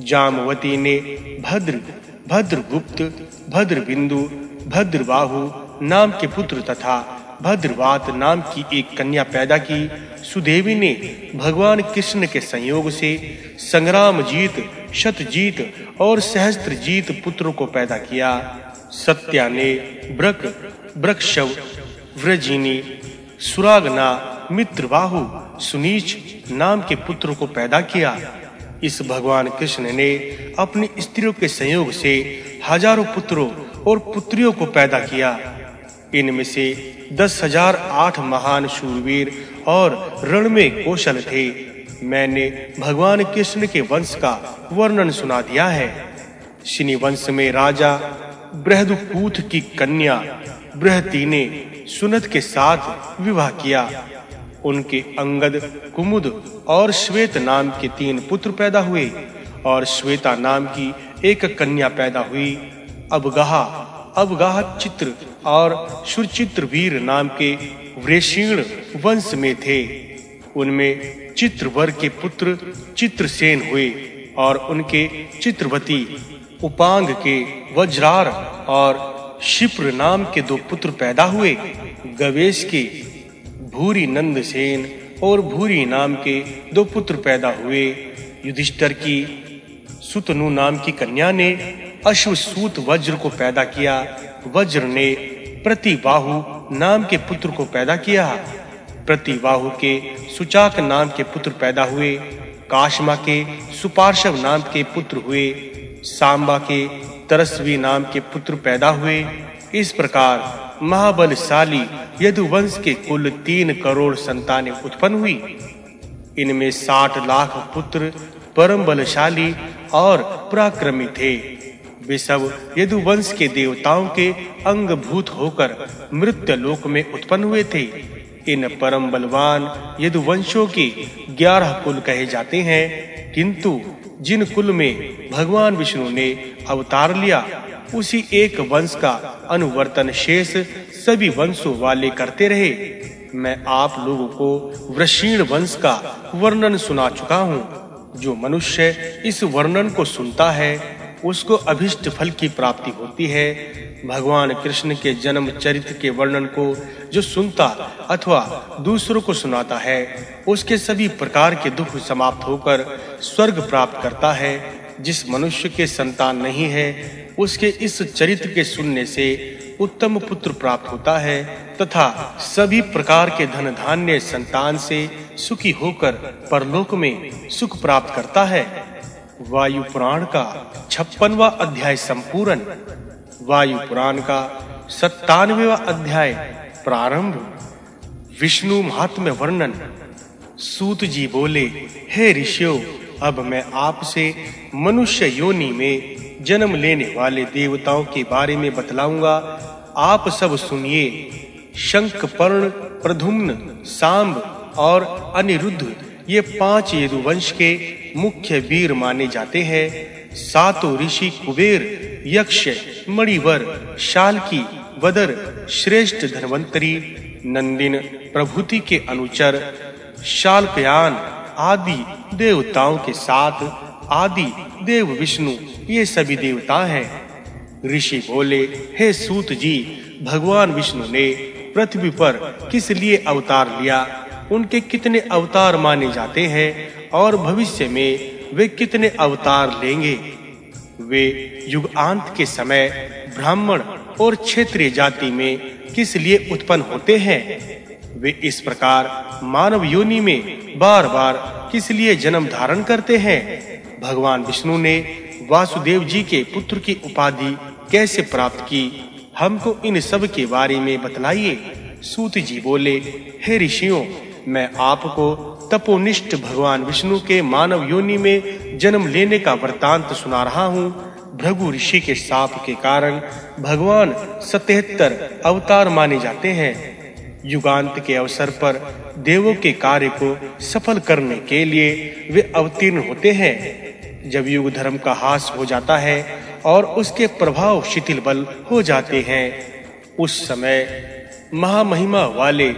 जामवती ने भद्र, भद्रगुप्त, भद्रबिंदु, भद्रबाहु नाम के पुत्र तथा भद्रवात नाम की एक कन्या पैदा की। सुदेवी ने भगवान कृष्ण के संयोग से संग्राम जीत शतजीत और सहस्त्रजीत पुत्रों को पैदा किया। सत्या ने ब्रक, ब्रक्षव, व्रजिनी, सुरागना, मित्रबाहु, सुनीच नाम के पुत्रों को पैदा किया। इस भगवान कृष्ण ने अपनी स्त्रियों के संयोग से हज़ारों पुत्रों और पुत्रियों को पैदा किया। इनमें से दस हज़ार आठ महान शूरवीर और रण में कौशल थे। मैंने भगवान कृष्ण के वंश का वर्णन सुना दिया है। शिनी वंश में राजा बृहदकूथ की कन्या बृहती ने सुनत के साथ विवाह किया। उनके अंगद, कुमुद और श्वेत नाम के तीन पुत्र पैदा हुए और श्वेता नाम की एक कन्या पैदा हुई, अबगाह अबगाह चित्र और सुरचित्र वीर नाम के वृषीण वंश में थे। उनमें चित्रवर के पुत्र चित्रसेन हुए और उनके चित्रवती उपांग के वज्रार और शिप्र नाम के दो पुत्र पैदा हुए, गवेश के भूरी नंद सेन और भूरी नाम के दो पुत्र पैदा हुए। युधिष्ठर की सुतनु नाम की कन्या ने अश्वसूत वज्र को पैदा किया। वज्र ने प्रतिबाहु नाम के पुत्र को पैदा किया। प्रतिबाहु के सुचाक नाम के पुत्र पैदा हुए। काशमा के सुपार्शव नाम के पुत्र हुए। सांबा के तरस्वी नाम के पुत्र पैदा हुए। इस प्रकार महाबलशाली यदुवंश के कुल तीन करोड़ संतानें उत्पन्न हुई। इनमें साठ लाख पुत्र परम बलशाली और पराक्रमी थे। वे सब यदुवंश के देवताओं के अंगभूत होकर मृत्यु लोक में उत्पन्न हुए थे। इन परम बलवान यदुवंशों के ग्यारह कुल कहे जाते हैं, किंतु जिन कुल में भगवान विष्णु ने अवतार लिया, उसी एक वंश का अनुवर्तन शेष सभी वंशों वाले करते रहे। मैं आप लोगों को वृषीण वंश का वर्णन सुना चुका हूँ। जो मनुष्य इस वर्णन को सुनता है, उसको अभिष्ट फल की प्राप्ति होती है। भगवान कृष्ण के जन्म चरित्र के वर्णन को जो सुनता अथवा दूसरों को सुनाता है, उसके सभी प्रकार के दुख समाप्त होकर स्वर्ग प्राप्त करता है। जिस मनुष्य के संतान नहीं है, उसके इस चरित्र के सुनने से उत्तम पुत्र प्राप्त होता है तथा सभी प्रकार के धन धान्य संतान से सुखी होकर परलोक में सुख प्राप्त करता है। वायु पुराण का छप्पनवा अध्याय संपूर्ण। वायु पुराण का सत्तानवेवा अध्याय प्रारंभ। विष्णु महात्म्य वर्णन। सूत जी बोले, हे ऋषियों अब मैं आपसे मनुष्य योनि में जन्म लेने वाले देवताओं के बारे में बतलाऊँगा। आप सब सुनिए शंखपर्ण प्रधुम्न सांब और अनिरुद्ध। ये पाँच यदुवंश के मुख्य वीर माने जाते हैं। सातों ऋषि कुबेर, यक्ष, मणिवर, शालकी, वदर, श्रेष्ठ धनवंतरी, नंदिन प्रभुति के अनुचर, शालकयान आदि देवताओं के साथ, आदि देव विष्णु, ये सभी देवता हैं। ऋषि बोले, हे सूत जी, भगवान विष्णु ने पृथ्वी पर किस लिए अवतार लिया? उनके कितने अवतार माने जाते हैं और भविष्य में वे कितने अवतार लेंगे? वे युगांत के समय ब्राह्मण और क्षेत्रीय जाति में किस लिए उत्पन्न होते हैं? वे इस प्रकार मानव योनि में बार-बार किस लिए जन्म धारण करते हैं? भगवान विष्णु ने वासुदेव जी के पुत्र की उपाधि कैसे प्राप्त की? हमको इन सब के बारे में बतलाइए। सूत जी बोले, हे ऋषियों, मैं आपको तपोनिष्ठ भगवान विष्णु के मानव योनि में जन्म लेने का वृतांत सुना रहा हूँ। भृगु ऋषि के साप के कारण भगवान 77 अवतार माने जाते हैं। युगांत के अवसर पर देवों के कार्य को सफल करने के लिए वे अवतीर्ण होते हैं। जब युग धर्म का हास हो जाता है और उसके प्रभाव शिथिल बल हो जाते हैं, उस समय महामहिमा वाले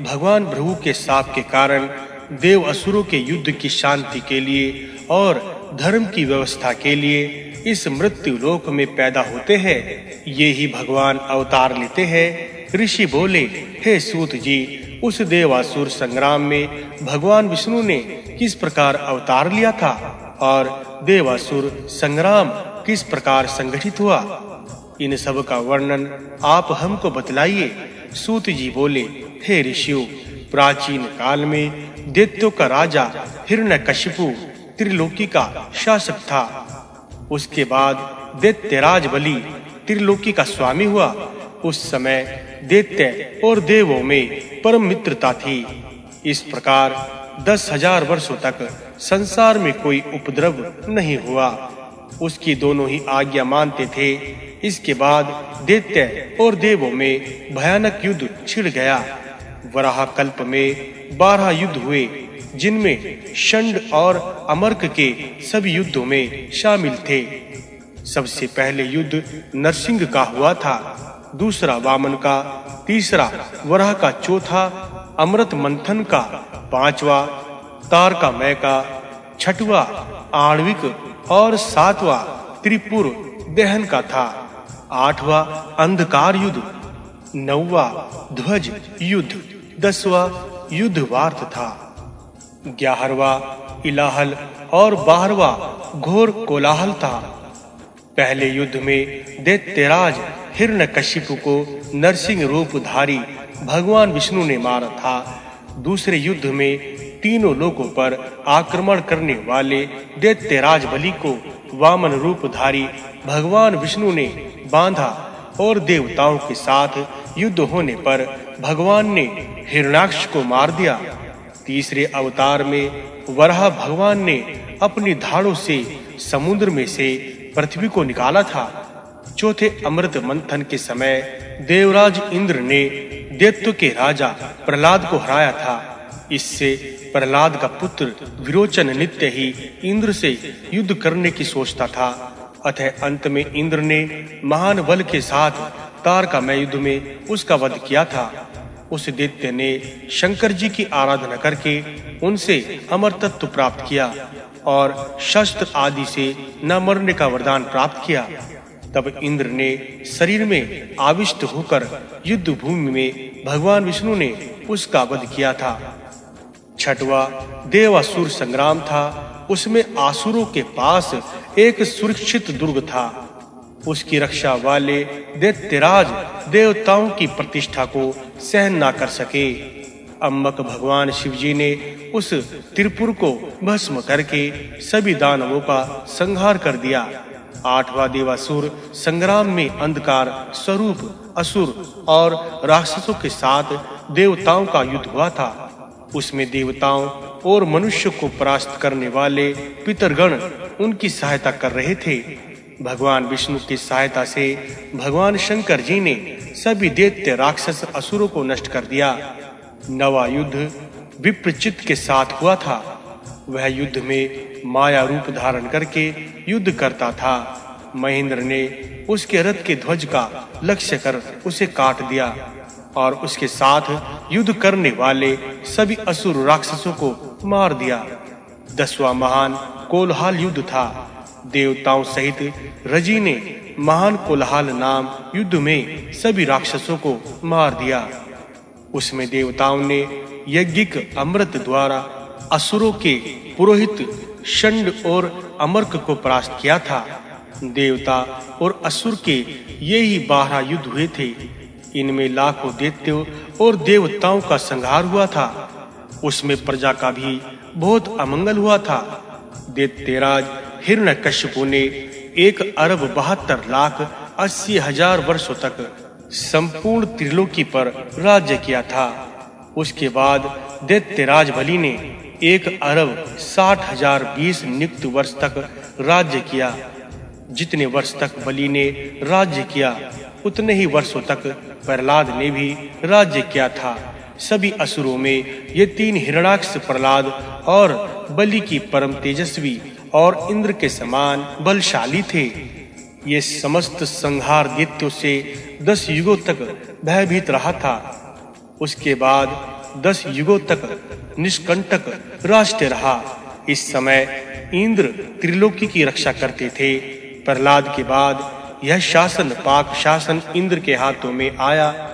भगवान भृगु के साप के कारण देव असुरों के युद्ध की शांति के लिए और धर्म की व्यवस्था के लिए इस मृत्यु लोक में पैदा होते हैं। ये ही भगवान अवतार लेते हैं ऋषि बोले, हे सूत जी, उस देवासुर संग्राम में भगवान विष्णु ने किस प्रकार अवतार लिया था और देवासुर संग्राम किस प्रकार संगठित हुआ? इन सब का वर्णन आप हमको बतलाइए। सूत जी बोले, हे ऋषियों, प्राचीन काल में दैत्यों का राजा हिरण्यकशिपु त्रिलोकी का शासक था। उसके बाद दैत्यराज बलि त्रिलोकी का स्वामी हुआ। उस समय दैत्य और देवों में परम मित्रता थी। इस प्रकार दस हज़ार वर्षों तक संसार में कोई उपद्रव नहीं हुआ। उसकी दोनों ही आज्ञा मानते थे। इसके बाद दैत्य और देवों में भयानक युद्ध छिड़ गया। वराह कल्प में बारह युद्ध हुए, जिनमें शंड और अमरक के सभी युद्धों में शामिल थे। सबसे पहले युद्ध नरसिंह का हुआ था। दूसरा वामन का, तीसरा वराह का, चौथा अमृत मंथन का, पांचवा तार का मय का, छठवा आणविक और सातवा त्रिपुर दहन का था। आठवा अंधकार युद्ध, नौवा ध्वज युद्ध, दसवां युद्धवार्थ था। ग्यारहवा इलाहल और बारहवा घोर कोलाहल था। पहले युद्ध में दैत्यराज हिरण्यकशिपु को नरसिंह रूप धारी भगवान विष्णु ने मारा था। दूसरे युद्ध में तीनों लोगों पर आक्रमण करने वाले दैत्यराज बलि को वामन रूप धारी भगवान विष्णु ने बांधा और देवताओं के साथ युद्ध होने पर भगवान ने हिरणाक्ष को मार दिया। तीसरे अवतार में वराह भगवान ने अपनी धाड़ों से समुद्र में से पृथ्वी को निकाला था। चौथे अमृत मंथन के समय देवराज इंद्र ने दैत्य के राजा प्रहलाद को हराया था। इससे प्रहलाद का पुत्र विरोचन नित्य ही इंद्र से युद्ध करने की सोचता था। अतः अंत में इंद्र ने महान बल के साथ तार का मैं युद्ध में उसका वध किया था। उस दैत्य ने शंकर जी की आराधना करके उनसे अमर तत्व प्राप्त किया और शस्त्र आदि से न मरने का वरदान प्राप्त किया। तब इंद्र ने शरीर में आविष्ट होकर युद्ध भूमि में भगवान विष्णु ने उसका वध किया था। छठवा देवासुर संग्राम था। उसमें आसुरों के पास एक सुरक्षित दुर्ग था। उसकी रक्षा वाले दैत्यराज देवताओं की प्रतिष्ठा को सहन ना कर सके। अम्बक भगवान शिव जी ने उस त्रिपुर को भस्म करके सभी दानवों का संहार कर दिया। आठवां देवासुर संग्राम में अंधकार स्वरूप, असुर और राक्षसों के साथ देवताओं का युद्ध हुआ था। उसमें देवताओं और मनुष्य को परास्त करने वाले पितरगण उनकी सहायता कर रहे थे। भगवान विष्णु की सहायता से भगवान शंकर जी ने सभी दैत्य, राक्षस, असुरों को नष्ट कर दिया। नवा युद्ध विप्रचित के साथ हुआ था। वह युद्ध में माया रूप धारण करके युद्ध करता था। महेंद्र ने उसके रथ के ध्वज का लक्ष्य कर उसे काट दिया और उसके साथ युद्ध करने वाले सभी असुर राक्षसों को मार दिया। दसवां महान कोलहाल युद्ध था। देवताओं सहित रज़ी ने महान कोलहाल नाम युद्ध में सभी राक्षसों को मार दिया। उसमें देवताओं ने यज्ञिक अमृत द्वारा असुरों के पुरोहित शंड और अमरक को परास्त किया था। देवता और असुर के ये ही बारह युद्ध हुए थे। इनमें लाखों दैत्यों और देवताओं का संहार हुआ था। उसमें प्रजा का भी बहुत अमंगल हुआ था। दैत्यराज हिरण्यकश्यपु ने एक अरब बहत्तर लाख अस्सी हज़ार वर्षों तक संपूर्ण त्रिलोकी पर राज्य किया था। उसके बाद दैत्यराज बलि ने एक अरब साठ हज़ार बीस नियुक्त वर्ष तक राज्य किया। जितने वर्ष तक बलि ने राज्य किया, उतने ही वर्षों तक प्रहलाद ने भी राज्य किया था। सभी असुरों में ये तीन हिरणाक्ष प्रहलाद और बलि की परम तेजस्वी और इंद्र के समान बलशाली थे। ये समस्त संहार दैत्यों से दस युगों तक भयभीत रहा था। उसके बाद दस युगों तक निष्कंटक राष्ट्र रहा। इस समय इंद्र त्रिलोकी की रक्षा करते थे। प्रहलाद के बाद यह शासन, पाक शासन इंद्र के हाथों में आया।